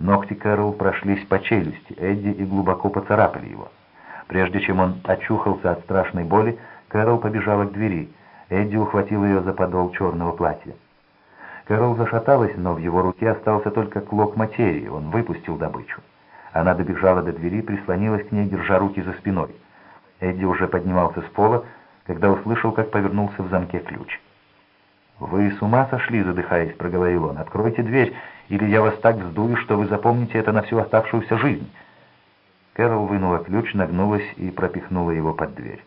Ногти Кэрол прошлись по челюсти Эдди и глубоко поцарапали его. Прежде чем он очухался от страшной боли, Кэрол побежала к двери. Эдди ухватил ее за подол черного платья. Кэрол зашаталась, но в его руке остался только клок материи. Он выпустил добычу. Она добежала до двери, прислонилась к ней, держа руки за спиной. Эдди уже поднимался с пола, когда услышал, как повернулся в замке ключ. «Вы с ума сошли, задыхаясь», — проговорил он. «Откройте дверь, или я вас так вздую, что вы запомните это на всю оставшуюся жизнь». Кэрол вынула ключ, нагнулась и пропихнула его под дверь.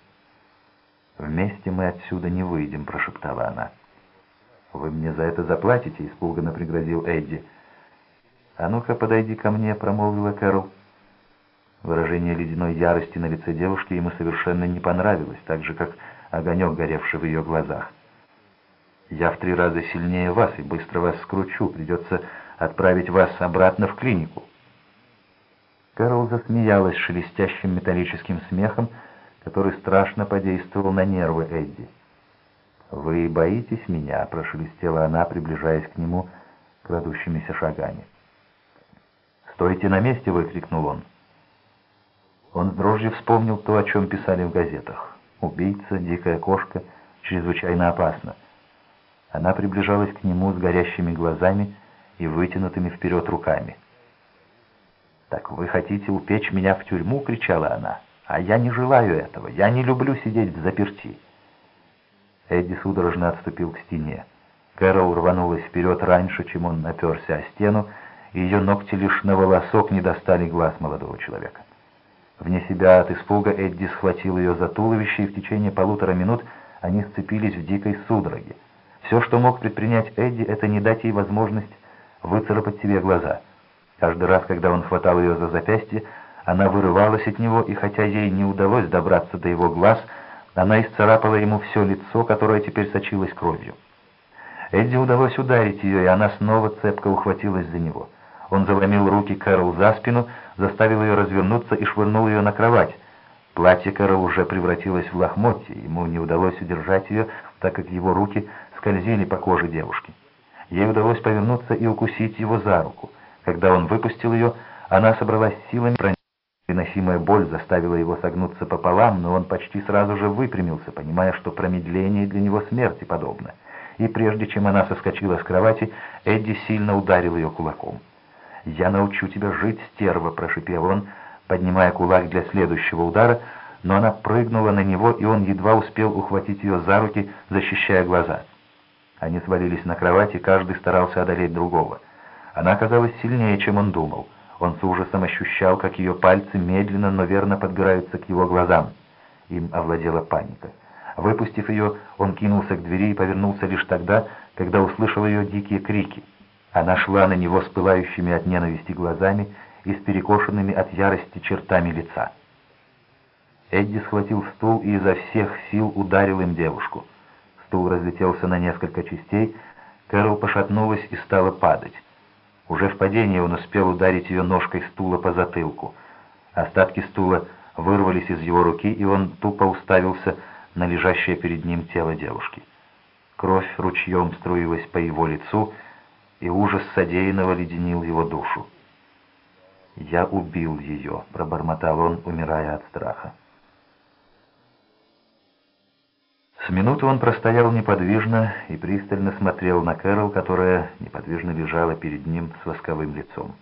«Вместе мы отсюда не выйдем», — прошептала она. «Вы мне за это заплатите?» — испуганно пригрозил Эдди. «А ну-ка, подойди ко мне», — промолвила Кэрол. Выражение ледяной ярости на лице девушки ему совершенно не понравилось, так же, как огонек, горевший в ее глазах. «Я в три раза сильнее вас и быстро вас скручу. Придется отправить вас обратно в клинику». Кэрол засмеялась шелестящим металлическим смехом, который страшно подействовал на нервы Эдди. «Вы боитесь меня?» — прошелестела она, приближаясь к нему крадущимися шагами. «Стойте на месте!» — выкрикнул он. Он с дрожью вспомнил то, о чем писали в газетах. Убийца, дикая кошка, чрезвычайно опасно. Она приближалась к нему с горящими глазами и вытянутыми вперед руками. «Так вы хотите упечь меня в тюрьму?» — кричала она. «А я не желаю этого. Я не люблю сидеть в заперти». Эдди судорожно отступил к стене. Кэрол рванулась вперед раньше, чем он наперся о стену, и ее ногти лишь на волосок не достали глаз молодого человека. Вне себя от испуга Эдди схватил ее за туловище, и в течение полутора минут они сцепились в дикой судороге. Все, что мог предпринять Эдди, это не дать ей возможность выцарапать себе глаза. Каждый раз, когда он хватал ее за запястье, она вырывалась от него, и хотя ей не удалось добраться до его глаз, она исцарапала ему все лицо, которое теперь сочилось кровью. Эдди удалось ударить ее, и она снова цепко ухватилась за него. Он заломил руки Кэрол за спину, заставил ее развернуться и швырнул ее на кровать. Платье Кэрол уже превратилось в лохмотье, ему не удалось удержать ее, так как его руки скользили по коже девушки. Ей удалось повернуться и укусить его за руку. Когда он выпустил ее, она собралась силами, Приносимая боль заставила его согнуться пополам, но он почти сразу же выпрямился, понимая, что промедление для него смерти подобно. И прежде чем она соскочила с кровати, Эдди сильно ударил ее кулаком. «Я научу тебя жить, стерва!» – прошипел он, поднимая кулак для следующего удара, но она прыгнула на него, и он едва успел ухватить ее за руки, защищая глаза. Они свалились на кровати, каждый старался одолеть другого. Она оказалась сильнее, чем он думал – он с ужасом ощущал, как ее пальцы медленно, но верно подбираются к его глазам. Им овладела паника. Выпустив ее, он кинулся к двери и повернулся лишь тогда, когда услышал ее дикие крики. Она шла на него с пылающими от ненависти глазами и с перекошенными от ярости чертами лица. Эдди схватил стул и изо всех сил ударил им девушку. Стул разлетелся на несколько частей, Кэрол пошатнулась и стала падать. Уже в падении он успел ударить ее ножкой стула по затылку. Остатки стула вырвались из его руки, и он тупо уставился на лежащее перед ним тело девушки. Кровь ручьем струилась по его лицу, и ужас содеянного леденил его душу. «Я убил ее», — пробормотал он, умирая от страха. С минуту он простоял неподвижно и пристально смотрел на Кэрол, которая неподвижно лежала перед ним с восковым лицом.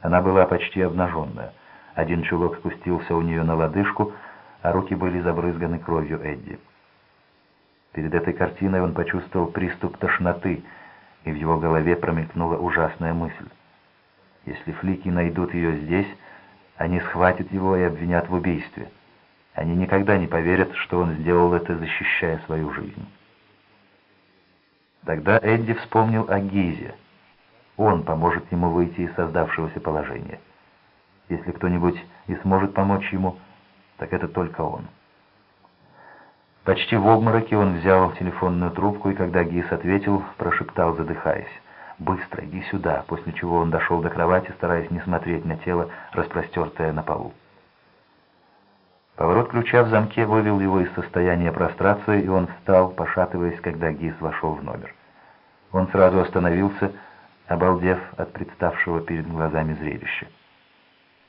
Она была почти обнаженная. Один чулок спустился у нее на лодыжку, а руки были забрызганы кровью Эдди. Перед этой картиной он почувствовал приступ тошноты, и в его голове промелькнула ужасная мысль. Если флики найдут ее здесь, они схватят его и обвинят в убийстве. Они никогда не поверят, что он сделал это, защищая свою жизнь. Тогда Эдди вспомнил о Гизе. Он поможет ему выйти из создавшегося положения. Если кто-нибудь и сможет помочь ему, так это только он. Почти в обмороке он взял телефонную трубку и, когда Гиз ответил, прошептал, задыхаясь. «Быстро, иди сюда», после чего он дошел до кровати, стараясь не смотреть на тело, распростертое на полу. Поворот ключа в замке вывел его из состояния прострации, и он встал, пошатываясь, когда Гиз вошел в номер. Он сразу остановился, обалдев от представшего перед глазами зрелища.